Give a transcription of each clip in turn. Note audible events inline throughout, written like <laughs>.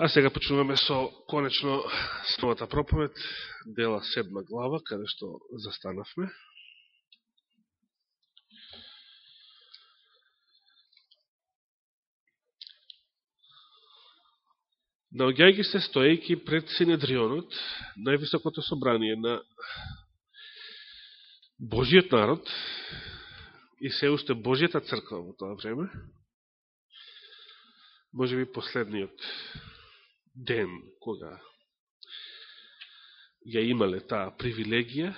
А сега почнуваме со конечно новата проповед, дела седма глава, каде што застанавме. Наоѓајќи се стоејќи пред Синедрионот, највисокото собрание на Божиот народ и се уште Божијата црква во тоа време, може би последниот ден кога ја имале таа привилегија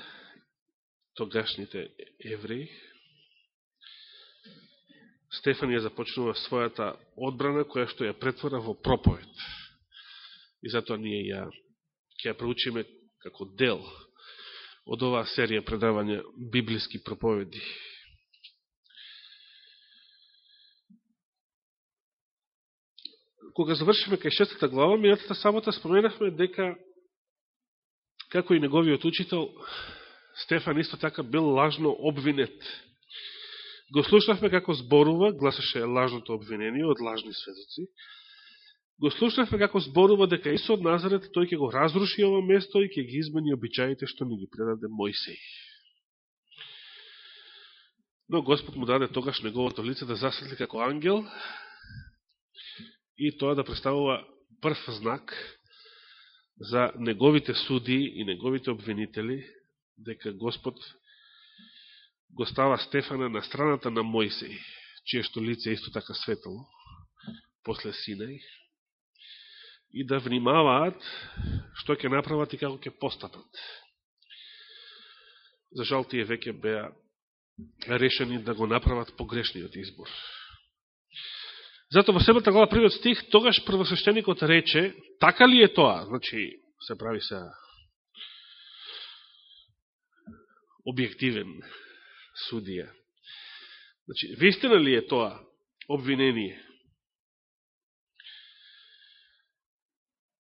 тогашните евреи, Стефан ја започнува својата одбрана, која што ја претвора во проповед. И затоа ние ја ќе ја проучиме како дел од оваа серија предавања библиски проповеди. Кога завршиме кај шестата глава, минатата сабота споменахме дека како и неговиот учител Стефан исто така бил лажно обвинет. Го слушнахме како зборува, гласаше лажното обвинение од лажни сведоци, го слушнавме како зборува дека Исо од Назарет тој ќе го разруши ова место и ќе ги измени обичаите што ни ги предаде Мојсей. Но Господ му даде тогаш неговото лице да засветли како ангел и тоа да представува прв знак за неговите суди и неговите обвинители, дека Господ го става Стефана на страната на Мојсеј, чие што лице исто така светло, после Синај, и да внимаваат што ќе направат и како ќе постапат. За жал тие веќе беа решени да го направат погрешниот избор. Зато во себата глава првиот стих, тогаш првосвещеникот рече, така ли е тоа? Значи, се прави се објективен судија. Значи, вистина ли е тоа обвинение?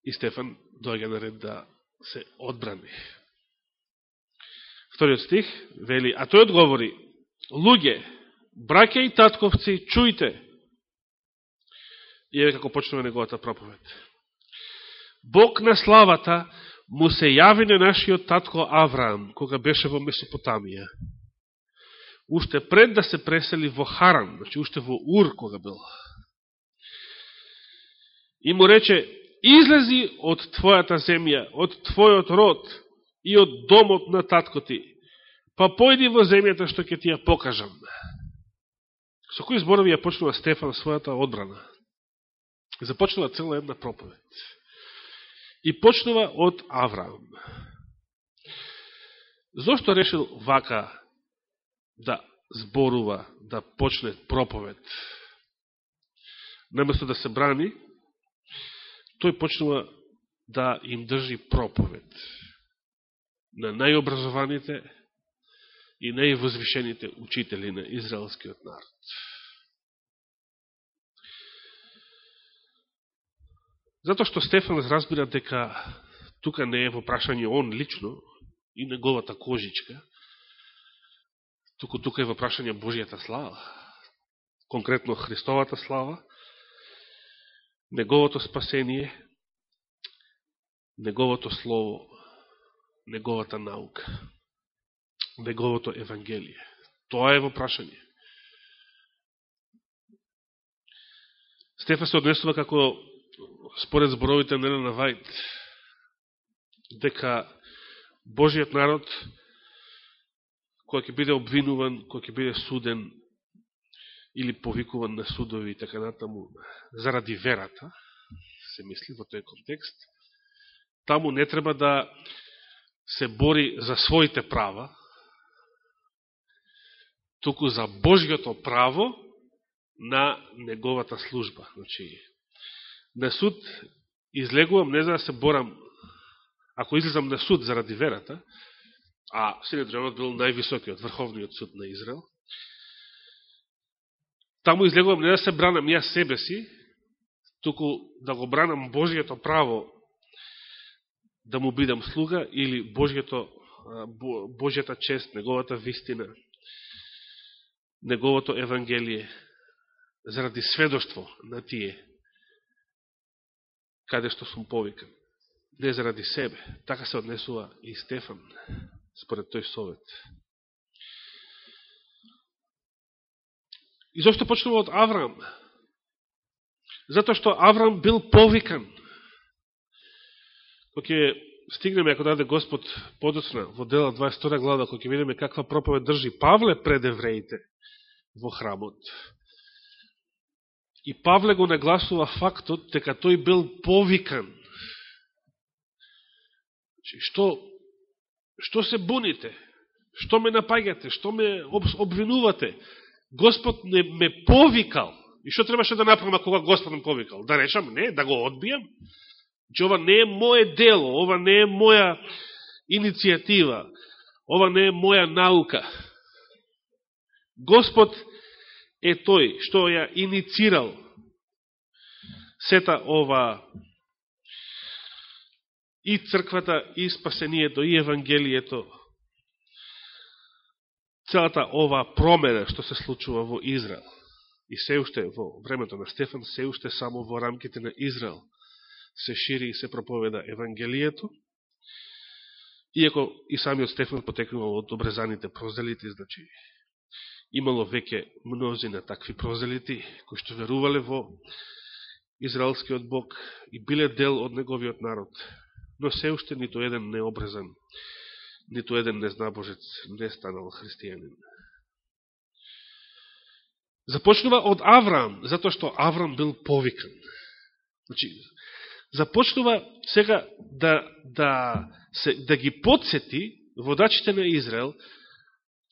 и Стефан дојга на ред да се одбрани. Вториот стих вели, а тој одговори, луѓе, браке и татковци, чујте. И еве како почнува неговата проповед. Бог на славата му се јави на нашиот татко Авраам, кога беше во Месопотамија. Уште пред да се пресели во Харан, значи уште во Ур кога бил. И му рече, излези од твојата земја, од твојот род и од домот на татко ти, па појди во земјата што ќе ти ја покажам. Со кои зборови ја почнува Стефан својата одбрана? Започнува цела една проповед. И почнува од Авраам. Зошто решил вака да зборува, да почне проповед? Наместо да се брани, тој почнува да им држи проповед на најобразованите и највозвишените учители на израелскиот народ. Затоа што Стефан разбира дека тука не е во прашање он лично и неговата кожичка, туку тука е во прашање Божијата слава, конкретно Христовата слава, неговото спасение, неговото слово, неговата наука, неговото Евангелие. Тоа е во прашање. Стефа се однесува како според зборовите на Елена Вајд, дека Божиот народ, кој ќе биде обвинуван, кој ќе биде суден, или повикуван на судови и така натаму заради верата, се мисли во тој контекст, таму не треба да се бори за своите права, туку за Божјото право на неговата служба. Значи, на суд излегувам не за да се борам, ако излезам на суд заради верата, а Синедрионот бил највисокиот, врховниот суд на Израел, Таму излегувам не да се бранам јас себе си, туку да го бранам Божијето право да му бидам слуга или Божијето, Божијата чест, неговата вистина, неговото Евангелие, заради сведоштво на тие, каде што сум повикан. Не заради себе. Така се однесува и Стефан, според тој совет. И зашто почнува од Аврам? Затоа што Аврам бил повикан. Кој ќе стигнеме, ако даде Господ подоцна, во дела 22 глава, кој ќе видиме каква проповед држи Павле пред евреите во храмот. И Павле го нагласува фактот дека тој бил повикан. Значи, што, што се буните? Што ме напаѓате? Што ме обвинувате? Господ не ме повикал. И што требаше да направам кога Господ ме повикал? Да речам, не, да го одбијам? Че ова не е моје дело, ова не е моја иницијатива, ова не е моја наука. Господ е тој што ја иницирал сета ова и црквата, и спасението, и Евангелието, целата ова промена што се случува во Израел. И се уште во времето на Стефан, се уште само во рамките на Израел се шири и се проповеда Евангелието. Иако и самиот Стефан потекнува од обрезаните прозелити, значи имало веќе мнози на такви прозелити, кои што верувале во Израелскиот Бог и биле дел од неговиот народ. Но се уште нито еден необрезан, нито еден незнабожец не станал христијанин. Започнува од Авраам, затоа што Авраам бил повикан. Значи, започнува сега да, да, се, да ги подсети водачите на Израел,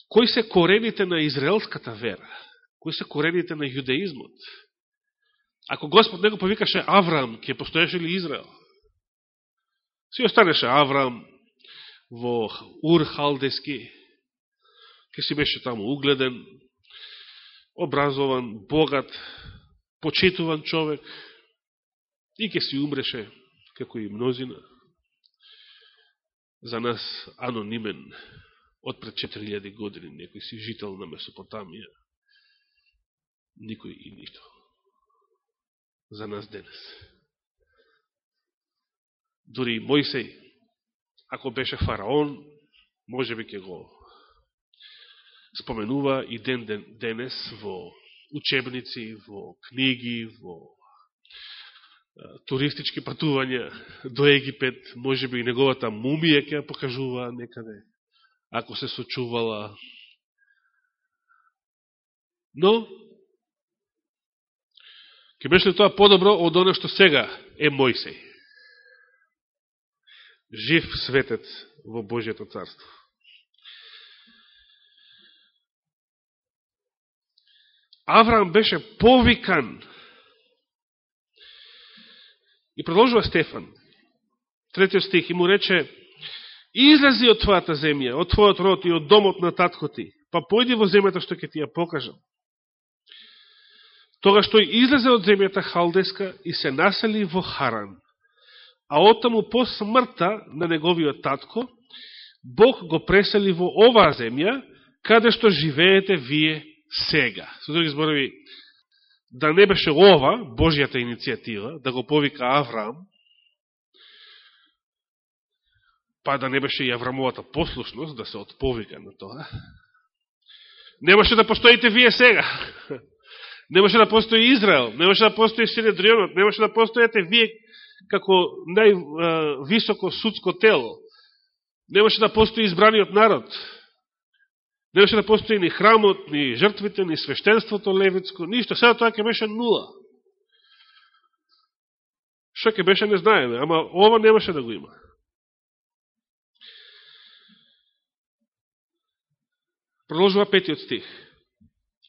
кои се корените на израелската вера, кои се корените на јудеизмот. Ако Господ него повикаше Авраам, ќе постоеше ли Израел? Си останеше Авраам во Ур Халдески, ќе си беше таму угледен, образован, богат, почитуван човек, и ќе си умреше, како и мнозина, за нас анонимен, од пред 4000 години, некој си жител на Месопотамија, никој и нито. За нас денес. Дори и Мојсей, ако беше фараон, може би ќе го споменува и ден, ден денес во учебници, во книги, во туристички патувања до Египет, може би и неговата мумија ќе ја покажува некаде, ако се сочувала. Но, ќе беше тоа подобро од оно што сега е Мојсей? Жив светец во Божието царство. Авраам беше повикан И продолжува Стефан, третиот стих, и му рече, излези од твојата земја, од твојот род и од домот на татко ти, па појди во земјата што ќе ти ја покажам. Тога што излезе од земјата Халдеска и се насели во Харан, а оттаму по смртта на неговиот татко, Бог го пресели во оваа земја, каде што живеете вие сега. Со други зборови, да не беше ова, Божијата иницијатива, да го повика Авраам, па да не беше и Аврамовата послушност, да се отповика на тоа, немаше да постоите вие сега. Немаше да постои Израел, немаше да постои Синедрионот, немаше да постоите вие како највисоко судско тело. Немаше да постои избраниот народ. Немаше да постои ни храмот, ни жртвите, ни свештенството левицко, ништо. Сега тоа ќе беше нула. Што ќе беше не знаеме, ама ова немаше да го има. Продолжува петиот стих.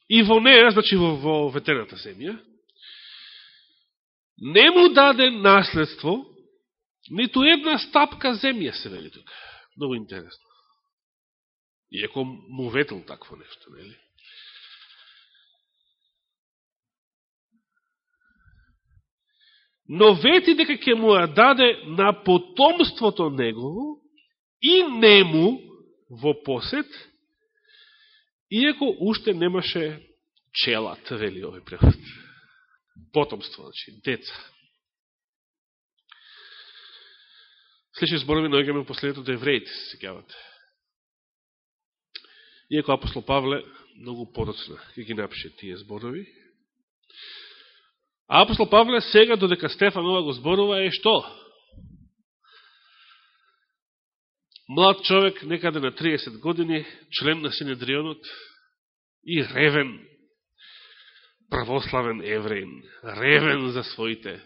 И во неја, значи во, во ветената земја, не му даде наследство, ниту една стапка земја се вели тука. Много интересно. Иако му ветел такво нешто, нели? Но вети дека ќе му ја даде на потомството негово и нему во посет, иако уште немаше челат, вели овој превод. Потомство, значи, деца. Слични зборови на Егемен последното да евреите, се сегавате. Иако апостол Павле многу подоцна ќе ги напише тие зборови. А апостол Павле сега, додека Стефан ова го зборува, е што? Млад човек, некаде на 30 години, член на Синедрионот и ревен, православен евреин, ревен за своите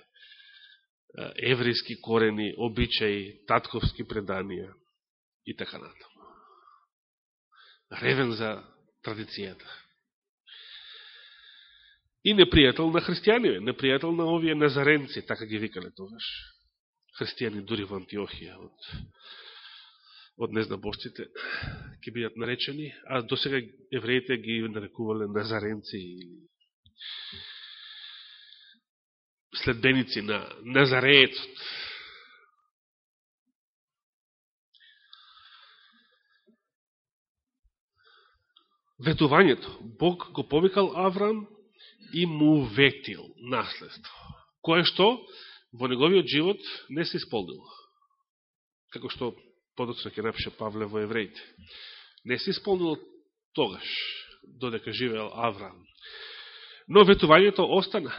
еврейски корени, обичаи, татковски преданија и така натаму. Ревен за традицијата. И непријател на христијаниве, непријател на овие назаренци, така ги викале тогаш. Христијани дури во Антиохија од, од незнабожците ќе бидат наречени, а до сега евреите ги нарекувале назаренци или следбеници на Назареецот. Ветувањето. Бог го повикал Аврам и му ветил наследство. Кое што во неговиот живот не се исполнило. Како што подоцна ќе напише Павле во Евреите. Не се исполнило тогаш, додека живеел Авраам. Но ветувањето остана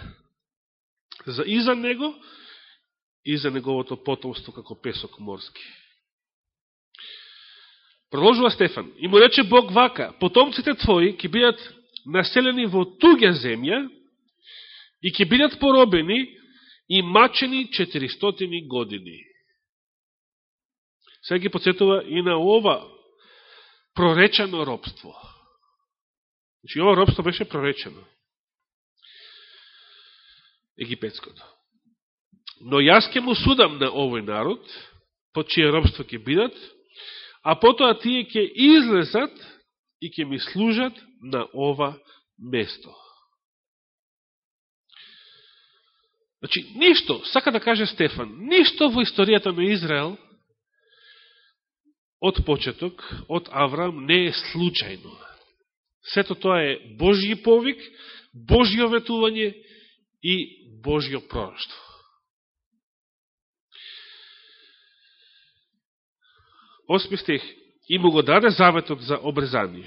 за и за него и за неговото потомство како песок морски. Продолжува Стефан. И му рече Бог вака, потомците твои ќе бидат населени во туѓа земја и ќе бидат поробени и мачени 400 години. Сега ги подсетува и на ова проречено робство. Значи, ова робство беше проречено египетското. Но јас ке му судам на овој народ, по чие робство ќе бидат, а потоа тие ќе излезат и ќе ми служат на ова место. Значи, ништо, сака да каже Стефан, ништо во историјата на Израел од почеток, од Авраам, не е случајно. Сето тоа е Божји повик, Божјо ветување и Божјо пророќство. Осми стих. И му го даде заветот за обрезање.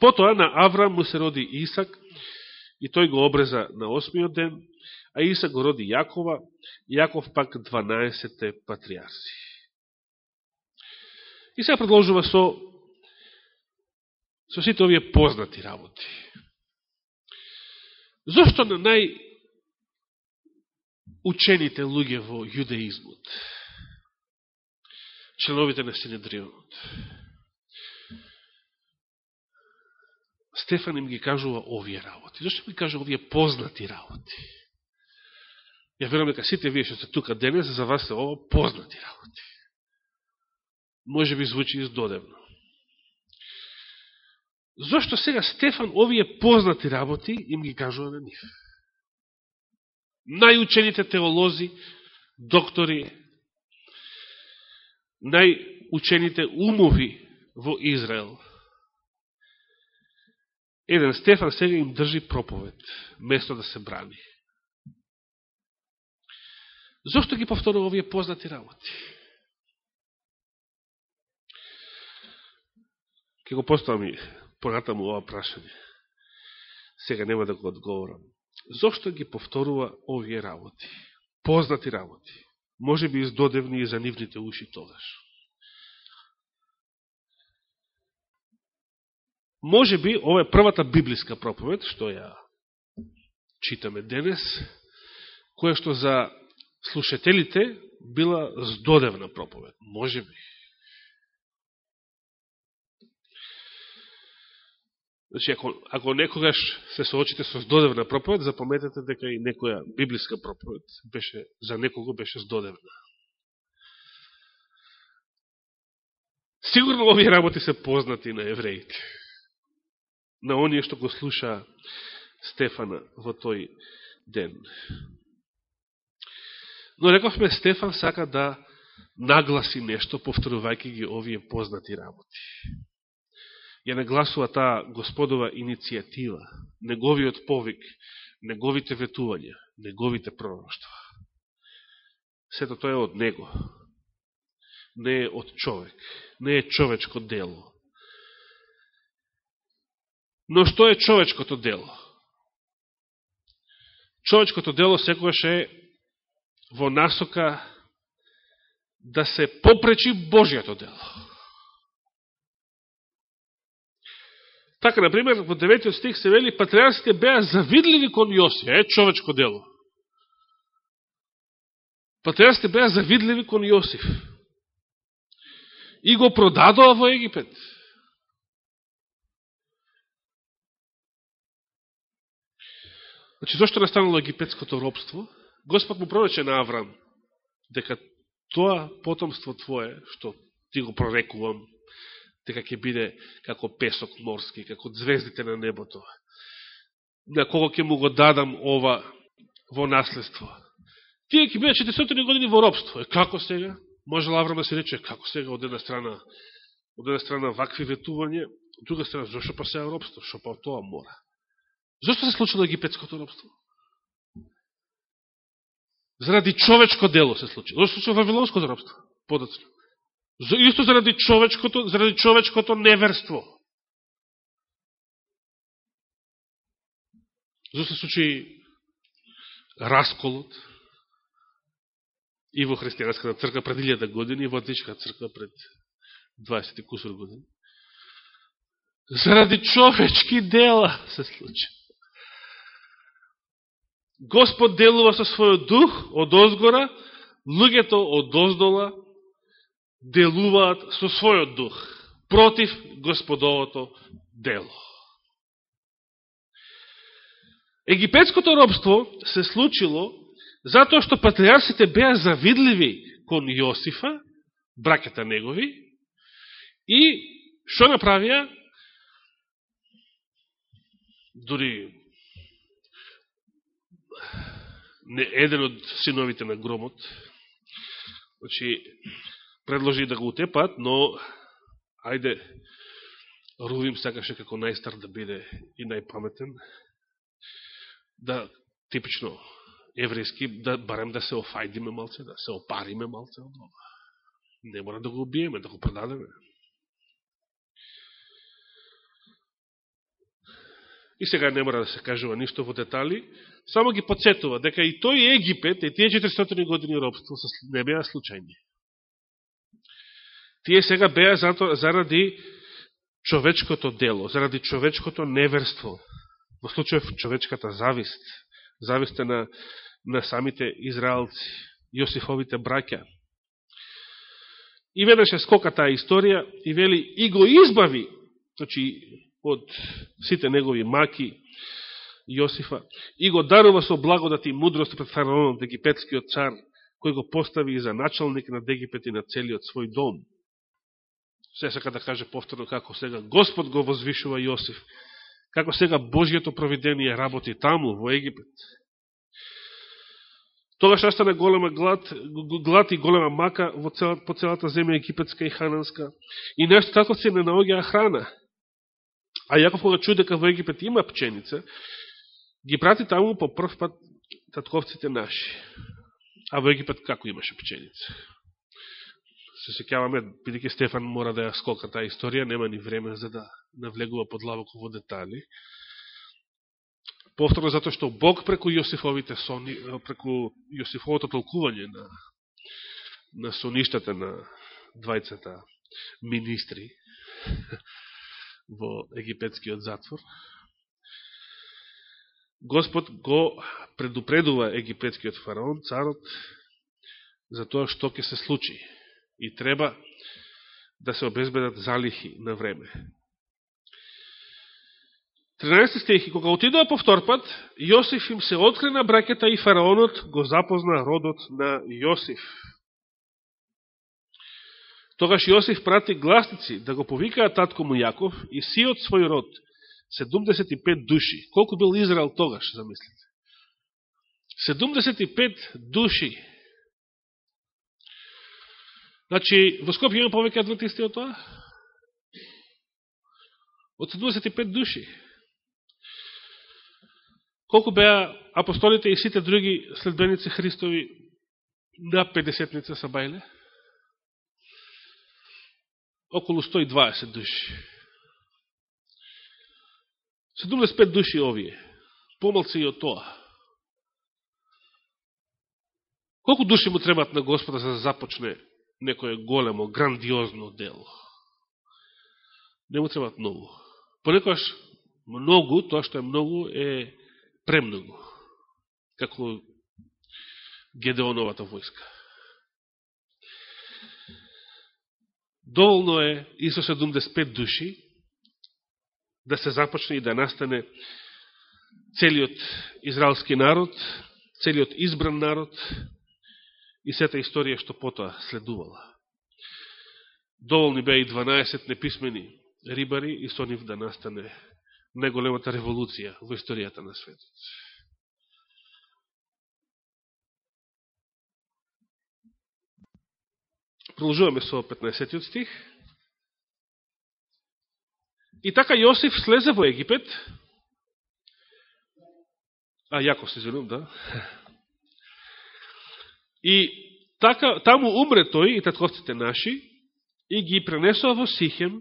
Потоа на Аврам му се роди Исак и тој го обреза на осмиот ден, а Исак го роди Јакова, Јаков пак 12 патриарси. И сега продолжува со со сите овие познати работи. Зошто на нај учените луѓе во јудеизмот, членовите на Синедрионот. Стефан им ги кажува овие работи. Зошто ми кажува овие познати работи? Ја верувам дека сите вие што сте тука денес, за вас се ово познати работи. Може би звучи издодевно. Зошто сега Стефан овие познати работи им ги кажува на нив? најучените теолози, доктори, најучените умови во Израел. Еден Стефан сега им држи проповед, место да се брани. Зошто ги повторува овие познати работи? Ке го поставам и понатаму ова прашање. Сега нема да го одговорам. Зошто ги повторува овие работи? Познати работи. Може би издодевни и за нивните уши тогаш. Може би ова е првата библиска проповед, што ја читаме денес, која што за слушателите била здодевна проповед. Може би. Значи, ако, ако некогаш се соочите со здодевна проповед, запометете дека и некоја библиска проповед беше, за некого беше здодевна. Сигурно овие работи се познати на евреите. На оние што го слуша Стефана во тој ден. Но рековме, Стефан сака да нагласи нешто, повторувајќи ги овие познати работи ја нагласува таа господова иницијатива, неговиот повик, неговите ветувања, неговите пророќства. сето тоа е од Него. Не е од човек. Не е човечко дело. Но што е човечкото дело? Човечкото дело секојаш е во насока да се попречи Божијато дело. Така, например, во 9 стих се вели, патриарците беа завидливи кон Јосија, е човечко дело. Патриарците беа завидливи кон Јосиф. И го продадоа во Египет. Значи, зашто настанало египетското робство? Господ му прорече на Аврам, дека тоа потомство твое, што ти го прорекувам, дека ќе биде како песок морски, како звездите на небото, на кого ќе му го дадам ова во наследство. Тие ќе биде 400 години во робство. Е, како сега? Може Аврам да се рече, како сега од една страна, од една страна вакви ветување, од друга страна, зашо па сега робство? Шо па тоа мора? Зошто се случило египетското робство? Заради човечко дело се случило. Зошто се случило вавилонското робство? Подоцно. Исто заради човечкото, заради човечкото неверство. Зошто се случи расколот и во христијанската црква пред 1000 години и во античката црква пред 20 кусор години. Заради човечки дела се случи. Господ делува со својот дух од озгора, луѓето од оздола делуваат со својот дух против Господовото дело. Египетското робство се случило затоа што патриарсите беа завидливи кон Јосифа, браката негови, и што направија? Дори не еден од синовите на громот, значи, предложи да го утепат, но, ајде, Рувим сакаше како најстар да биде и најпаметен, да, типично еврејски, да барем да се офајдиме малце, да се опариме малце од ова. Не мора да го убиеме, да го продадеме. И сега не мора да се кажува ништо во детали, само ги подсетува дека и тој Египет, и тие 400 години робство не беа случајни. Тие сега беа заради човечкото дело, заради човечкото неверство, во случајов човечката завист, зависта на, на самите израелци, Јосифовите браќа. И веднаш е скока таа историја и вели и го избави, значи од сите негови маки, Јосифа, и го дарува со благодат и мудрост пред фараонот, египетскиот цар, кој го постави и за началник на Египет и на целиот свој дом. Се сака да каже повторно како сега Господ го возвишува Јосиф, како сега Божијето провидение работи таму, во Египет. Тогаш настане голема глад, глад и голема мака во цела, по целата земја египетска и хананска. И нешто тако се не наоѓаа храна. А Јаков кога чуе дека во Египет има пченица, ги прати таму по прв пат татковците наши. А во Египет како имаше пченица? Се секјаваме, бидеќи Стефан мора да ја скока таа историја, нема ни време за да навлегува подлабоко во детали. Повторно затоа што Бог преку Јосифовите сони, преку Јосифовото толкување на, на соништата на двајцата министри, <laughs> во египетскиот затвор, Господ го предупредува египетскиот фараон, царот, за тоа што ќе се случи и треба да се обезбедат залихи на време. 13 стих, кога отидоа повтор пат, Јосиф им се откри на бракета и фараонот го запозна родот на Јосиф. Тогаш Јосиф прати гласници да го повикаат татко му Јаков и сиот свој род, 75 души. Колку бил Израел тогаш, замислите? 75 души. Значи, во Скопје има повеќе адвентисти од тоа? Од 75 души. Колку беа апостолите и сите други следбеници Христови на 50-ница са бајле? Околу 120 души. 75 души овие. Помалци и од тоа. Колку души му требат на Господа за да започне некое големо, грандиозно дело? Не му треба многу. Понекојаш многу, тоа што е многу, е премногу. Како Гедеоновата војска. Доволно е и со 75 души да се започне и да настане целиот израелски народ, целиот избран народ и сета историја што потоа следувала. Доволни беа и 12 неписмени рибари и со нив да настане најголемата револуција во историјата на светот. Продолжуваме со 15 стих. И така Јосиф слезе во Египет, а Јаков се извинувам, да, и така, таму умре тој и татковците наши, и ги пренесува во Сихем,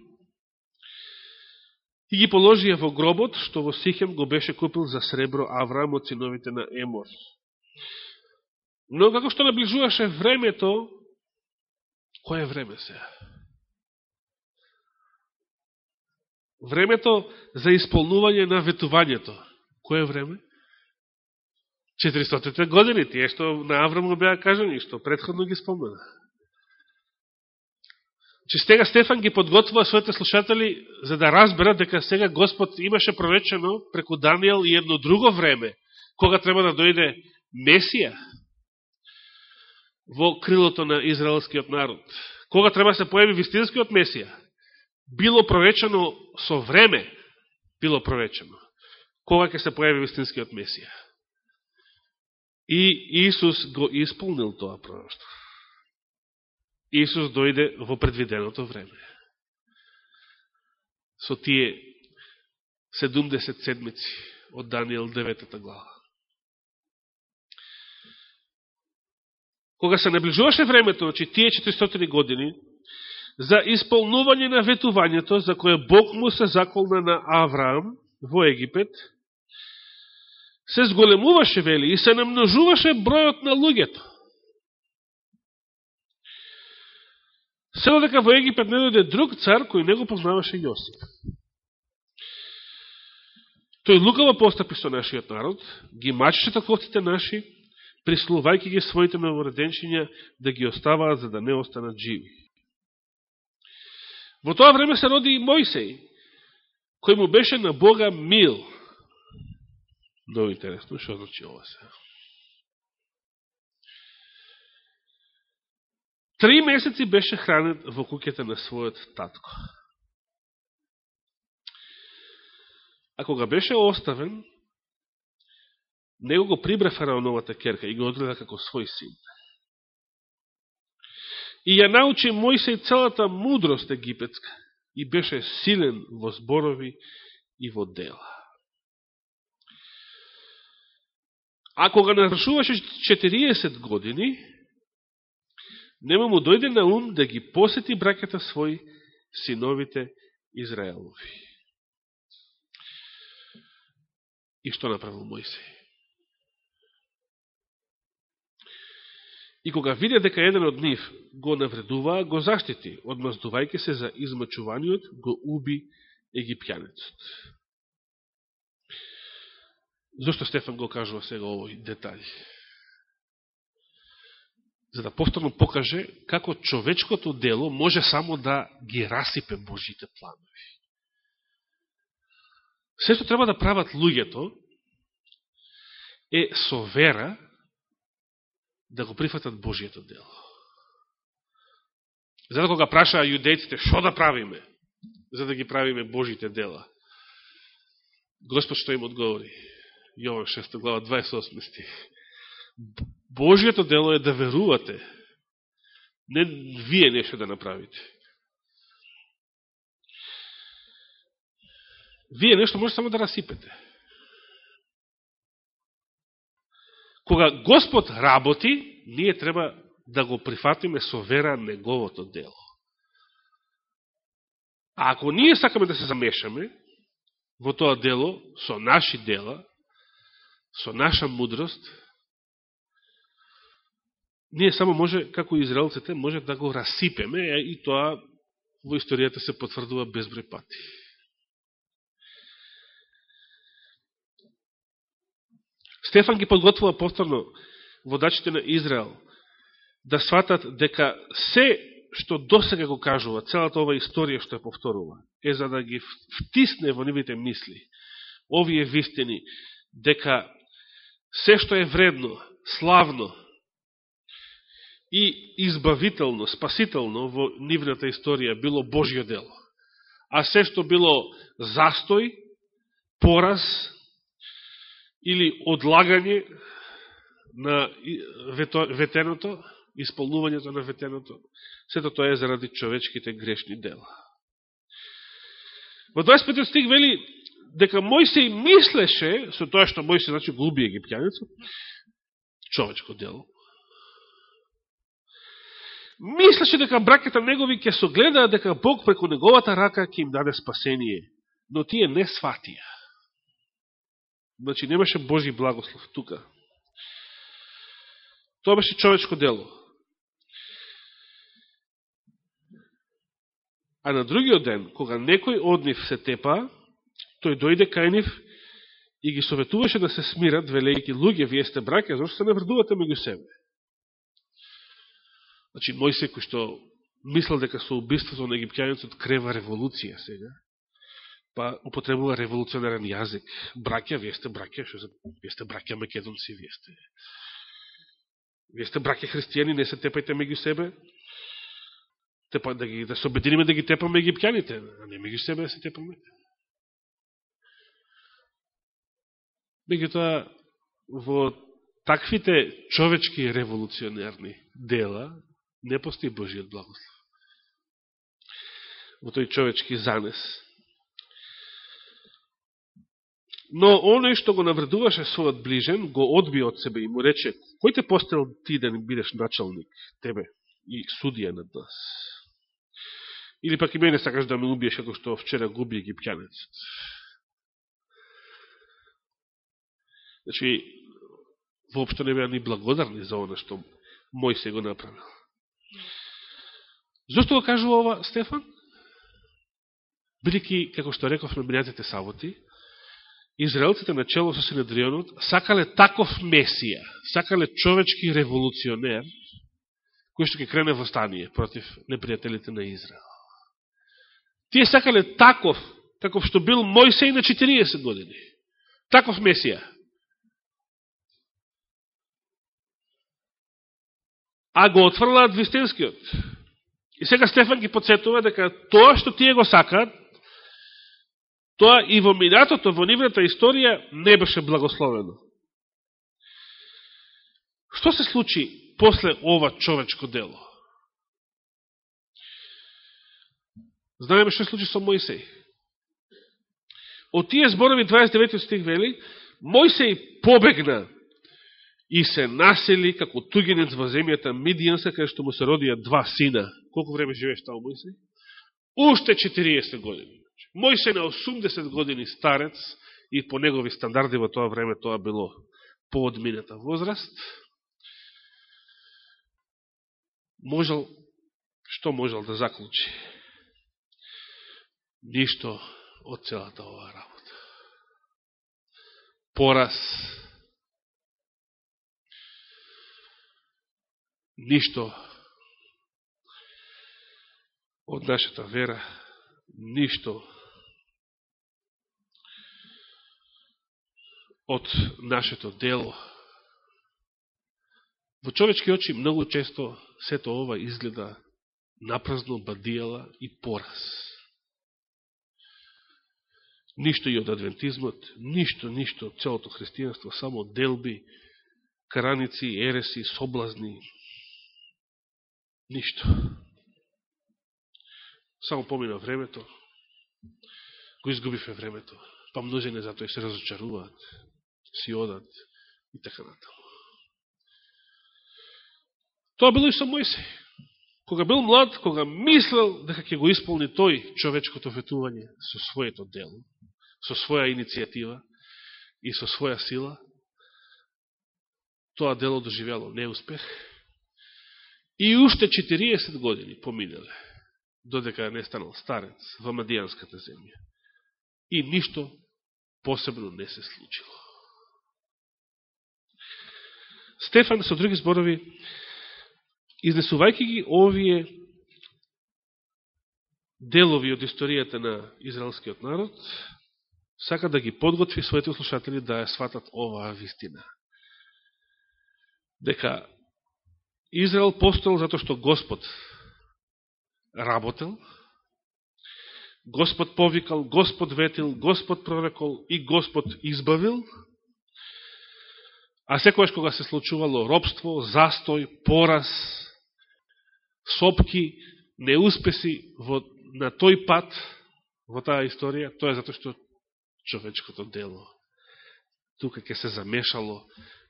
и ги положија во гробот, што во Сихем го беше купил за сребро Аврам од синовите на Емор. Но како што наближуваше времето, кој е време сега? Времето за исполнување на ветувањето. Кој е време? 400 години, тие што на Аврам го беа кажани, што предходно ги спомена. Че сега Стефан ги подготвува своите слушатели за да разберат дека сега Господ имаше проречено преку Данијел и едно друго време, кога треба да дојде Месија во крилото на израелскиот народ. Кога треба да се појави вистинскиот Месија? Било проречено со време, било проречено. Кога ќе се појави вистинскиот Месија? И Исус го исполнил тоа пророќство. Исус дојде во предвиденото време. Со тие 70 седмици од Данијел 9 глава. Кога се наближуваше времето, значи тие 400 години, за исполнување на ветувањето за кое Бог му се заколна на Авраам во Египет, се зголемуваше, вели, и се намножуваше бројот на луѓето. Се дека во Египет не дојде друг цар кој не го познаваше Јосиф. Тој лукаво постапи со нашиот народ, ги мачеше таковците наши, прислувајќи ги своите новореденчиња да ги оставаат за да не останат живи. Во тоа време се роди и Мојсей, кој му беше на Бога мил. Много интересно, што значи ова се. Три месеци беше хранен во куќата на својот татко. А кога беше оставен, него го прибра фараоновата керка и го одгледа како свој син. И ја научи Мојсей целата мудрост египетска и беше силен во зборови и во дела. Ако го нарушуваше 40 години, нема му дојде на ум да ги посети браката свој синовите Израелови. И што направил Мојсей? И кога виде дека еден од нив го навредуваа, го заштити, одмаздувајќи се за измачувањето, го уби египјанецот. Зошто Стефан го кажува сега овој детали? За да повторно покаже како човечкото дело може само да ги расипе Божите планови. Се што треба да прават луѓето е со вера да го прифатат Божието дело. Зато кога прашаа јудејците, што да правиме, за да ги правиме Божите дела? Господ што им одговори? Јован 6 глава 28 стих. Божјето дело е да верувате, не вие нешто да направите. Вие нешто може само да расипете. Кога Господ работи, ние треба да го прифатиме со вера неговото дело. А ако ние сакаме да се замешаме во тоа дело, со наши дела, со наша мудрост, ние само може, како израелците, може да го расипеме и тоа во историјата се потврдува безброј пати. Стефан ги подготвува повторно водачите на Израел да сватат дека се што досега го кажува, целата ова историја што ја повторува, е за да ги втисне во нивите мисли, овие вистини, дека се што е вредно, славно и избавително, спасително во нивната историја било Божјо дело. А се што било застој, пораз или одлагање на ветеното, исполнувањето на ветеното, сето тоа е заради човечките грешни дела. Во 25 стих вели дека Мојсей мислеше, со тоа што Мојсей значи глуби египтјаница, човечко дело, мислеше дека браката негови ќе согледаат дека Бог преку неговата рака ќе им даде спасение, но тие не сватија. Значи, немаше Божи благослов тука. Тоа беше човечко дело. А на другиот ден, кога некој од нив се тепа, тој дојде кај нив и ги советуваше да се смират, велејки луѓе, вие сте браке, зашто се не врдувате меѓу себе? Значи, Мојсе, кој што мислел дека со убиството на египтјаницот крева револуција сега, па употребува револуционарен јазик. Браќа, вие сте браќа, што вие сте браќа македонци, вие сте вие сте браќа христијани, не се тепајте меѓу себе, тепа, да, ги, да се обединиме да ги тепаме египтјаните, а не меѓу себе да се тепаме. Меѓутоа, во таквите човечки револуционерни дела, не постои Божиот благослов. Во тој човечки занес. Но оној што го навредуваше својот ближен, го одби од себе и му рече, кој те постел ти да не бидеш началник, тебе, и судија над нас? Или пак и мене сакаш да ме убиеш, како што вчера губи египјанецот. Значи, воопшто не беа ни благодарни за оно што мој се го направил. Зошто го кажува ова Стефан? Бидеќи, како што реков на минатите саботи, Израелците на чело со Синедрионот сакале таков месија, сакале човечки револуционер, кој што ќе крене во стание против непријателите на Израел. Тие сакале таков, таков што бил Мојсей на 40 години. Таков месија. А го отфрлаат вистинскиот. И сега Стефан ги подсетува дека тоа што тие го сакаат, тоа и во минатото, во нивната историја, не беше благословено. Што се случи после ова човечко дело? Знаеме што се случи со Моисеј. Од тие зборови 29 стих вели, Мојсеј побегна и се насели како тугенец во земјата Мидијанска, кај што му се родија два сина. Колку време живееш таму, Мојсе? Уште 40 години. Значи, Мојсе на 80 години старец и по негови стандарди во тоа време тоа било поодмината возраст. Можел, што можел да заклучи? Ништо од целата оваа работа. Пораз, ништо од нашата вера, ништо од нашето дело. Во човечки очи многу често сето ова изгледа напразно, бадијала и пораз. Ништо и од адвентизмот, ништо, ништо од целото христијанство, само делби, караници, ереси, соблазни, Ништо. Само помина времето, го изгубивме времето, па множене затоа и се разочаруваат, си одат и така натаму. Тоа било и со Мојсей. Кога бил млад, кога мислел дека ќе го исполни тој човечкото ветување со своето дело, со своја иницијатива и со своја сила, тоа дело доживело неуспех. И уште 40 години поминале, додека не станал старец во Мадијанската земја. И ништо посебно не се случило. Стефан, со други зборови, изнесувајќи ги овие делови од историјата на израелскиот народ, сака да ги подготви своите слушатели да ја сватат оваа вистина. Дека Израел постоел затоа што Господ работел, Господ повикал, Господ ветил, Господ прорекол и Господ избавил, а секојаш кога се случувало робство, застој, пораз, сопки, неуспеси во, на тој пат, во таа историја, тоа е затоа што човечкото дело тука ќе се замешало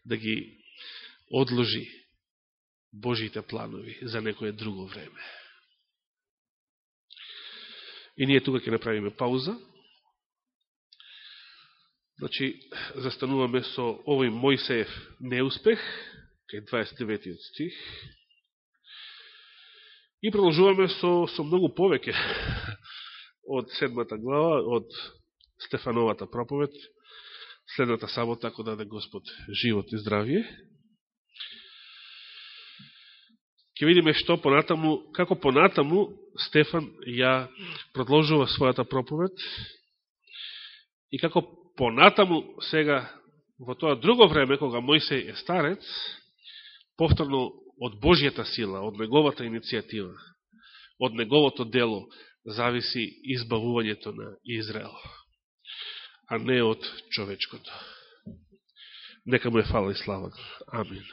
да ги одложи Божите планови за некое друго време. И ние тука ќе направиме пауза. Значи, застануваме со овој Мојсеев неуспех, кај 29 стих, и продолжуваме со, со многу повеќе од седмата глава, од Стефановата проповед, следната сабота, ако даде Господ живот и здравие. Ке видиме што понатаму, како понатаму Стефан ја продолжува својата проповед и како понатаму сега во тоа друго време, кога Мојсей е старец, повторно од Божјата сила, од неговата иницијатива, од неговото дело, зависи избавувањето на Израел а не од човечкото. Нека му е фала и слава. Амин.